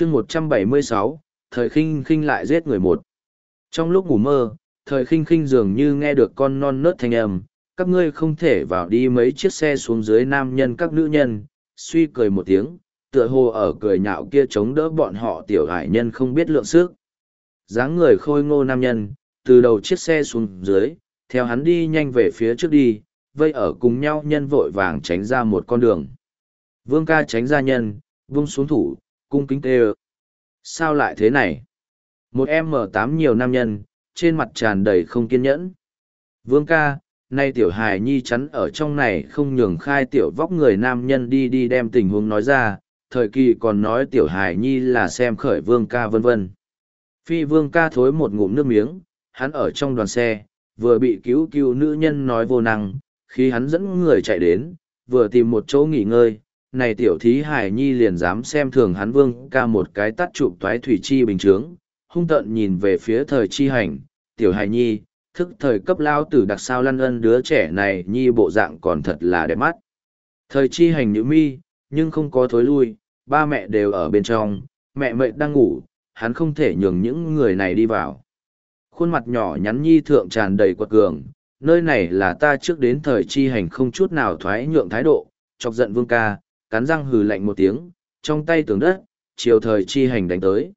chương một trăm bảy mươi sáu, thời khinh khinh lại giết người một. Trong lúc ngủ mơ, thời khinh khinh dường như nghe được con non nớt thanh âm, các ngươi không thể vào đi mấy chiếc xe xuống dưới nam nhân các nữ nhân, suy cười một tiếng, tựa hồ ở cười nhạo kia chống đỡ bọn họ tiểu hải nhân không biết lượng sức. Dáng người khôi ngô nam nhân, từ đầu chiếc xe xuống dưới, theo hắn đi nhanh về phía trước đi, vây ở cùng nhau nhân vội vàng tránh ra một con đường. Vương ca tránh ra nhân, vung xuống thủ cung kính tê ơ. Sao lại thế này? Một em m tám nhiều nam nhân, trên mặt tràn đầy không kiên nhẫn. Vương ca, nay tiểu hài nhi chắn ở trong này không nhường khai tiểu vóc người nam nhân đi đi đem tình huống nói ra, thời kỳ còn nói tiểu hài nhi là xem khởi vương ca vân vân. Phi vương ca thối một ngụm nước miếng, hắn ở trong đoàn xe, vừa bị cứu cứu nữ nhân nói vô năng, khi hắn dẫn người chạy đến, vừa tìm một chỗ nghỉ ngơi này tiểu thí hải nhi liền dám xem thường hắn vương ca một cái tắt chụp toái thủy chi bình chướng, hung tợn nhìn về phía thời chi hành, tiểu hải nhi, thức thời cấp lao tử đặc sao lăn ân đứa trẻ này nhi bộ dạng còn thật là đẹp mắt. Thời chi hành nữ mi, nhưng không có thối lui, ba mẹ đều ở bên trong, mẹ mẹ đang ngủ, hắn không thể nhường những người này đi vào. Khuôn mặt nhỏ nhắn nhi thượng tràn đầy quật cường, nơi này là ta trước đến thời chi hành không chút nào thoái nhượng thái độ, chọc giận vương ca cắn răng hừ lạnh một tiếng, trong tay tường đất, chiều thời chi hành đánh tới.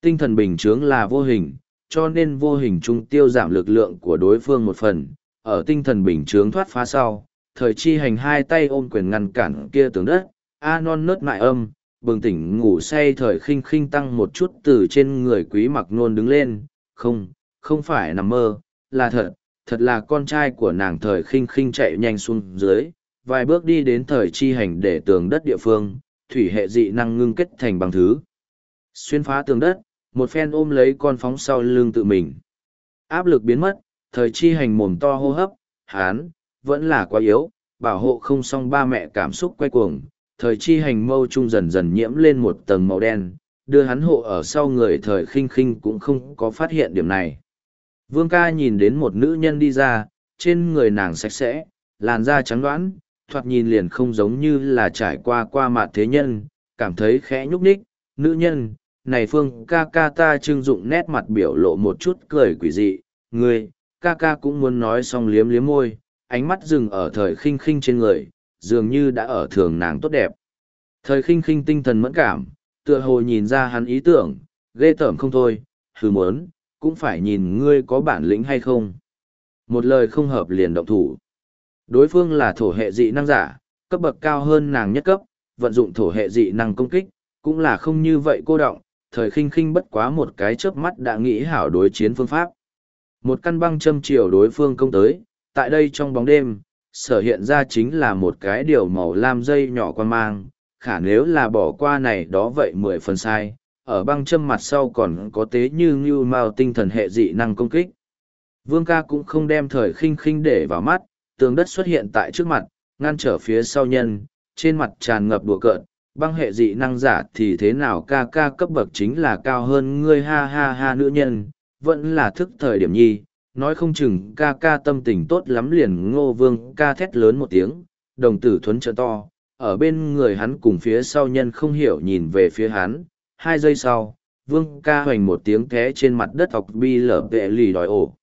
Tinh thần bình chướng là vô hình, cho nên vô hình trung tiêu giảm lực lượng của đối phương một phần, ở tinh thần bình chướng thoát phá sau, thời chi hành hai tay ôm quyền ngăn cản kia tường đất, A non nớt mại âm, bừng tỉnh ngủ say thời khinh khinh tăng một chút từ trên người quý mặc nôn đứng lên, không, không phải nằm mơ, là thật, thật là con trai của nàng thời khinh khinh chạy nhanh xuống dưới, vài bước đi đến thời chi hành để tường đất địa phương, thủy hệ dị năng ngưng kết thành bằng thứ. Xuyên phá tường đất, một phen ôm lấy con phóng sau lưng tự mình. Áp lực biến mất, thời chi hành mồm to hô hấp, hán, vẫn là quá yếu, bảo hộ không xong ba mẹ cảm xúc quay cuồng, thời chi hành mâu trung dần dần nhiễm lên một tầng màu đen, đưa hắn hộ ở sau người thời khinh khinh cũng không có phát hiện điểm này. Vương ca nhìn đến một nữ nhân đi ra, trên người nàng sạch sẽ, làn da trắng đoán, thoạt nhìn liền không giống như là trải qua qua mạt thế nhân, cảm thấy khẽ nhúc nhích, nữ nhân, này phương ca ca ta trưng dụng nét mặt biểu lộ một chút cười quỷ dị, người, ca ca cũng muốn nói xong liếm liếm môi, ánh mắt dừng ở thời khinh khinh trên người, dường như đã ở thường nàng tốt đẹp. Thời khinh khinh tinh thần mẫn cảm, tựa hồ nhìn ra hắn ý tưởng, ghê tởm không thôi, hừ muốn, cũng phải nhìn ngươi có bản lĩnh hay không. Một lời không hợp liền động thủ. Đối phương là thổ hệ dị năng giả, cấp bậc cao hơn nàng nhất cấp, vận dụng thổ hệ dị năng công kích, cũng là không như vậy cô động, thời khinh khinh bất quá một cái chớp mắt đã nghĩ hảo đối chiến phương pháp. Một căn băng châm chiều đối phương công tới, tại đây trong bóng đêm, sở hiện ra chính là một cái điều màu lam dây nhỏ quan mang, khả nếu là bỏ qua này đó vậy mười phần sai, ở băng châm mặt sau còn có tế như ngưu mao tinh thần hệ dị năng công kích. Vương ca cũng không đem thời khinh khinh để vào mắt, tường đất xuất hiện tại trước mặt, ngăn trở phía sau nhân, trên mặt tràn ngập đùa cợt, băng hệ dị năng giả thì thế nào ca ca cấp bậc chính là cao hơn ngươi ha ha ha nữ nhân, vẫn là thức thời điểm nhi, nói không chừng ca ca tâm tình tốt lắm liền ngô vương ca thét lớn một tiếng, đồng tử thuấn trợ to, ở bên người hắn cùng phía sau nhân không hiểu nhìn về phía hắn, hai giây sau, vương ca hoành một tiếng té trên mặt đất học bi lở vệ lì đòi ổ.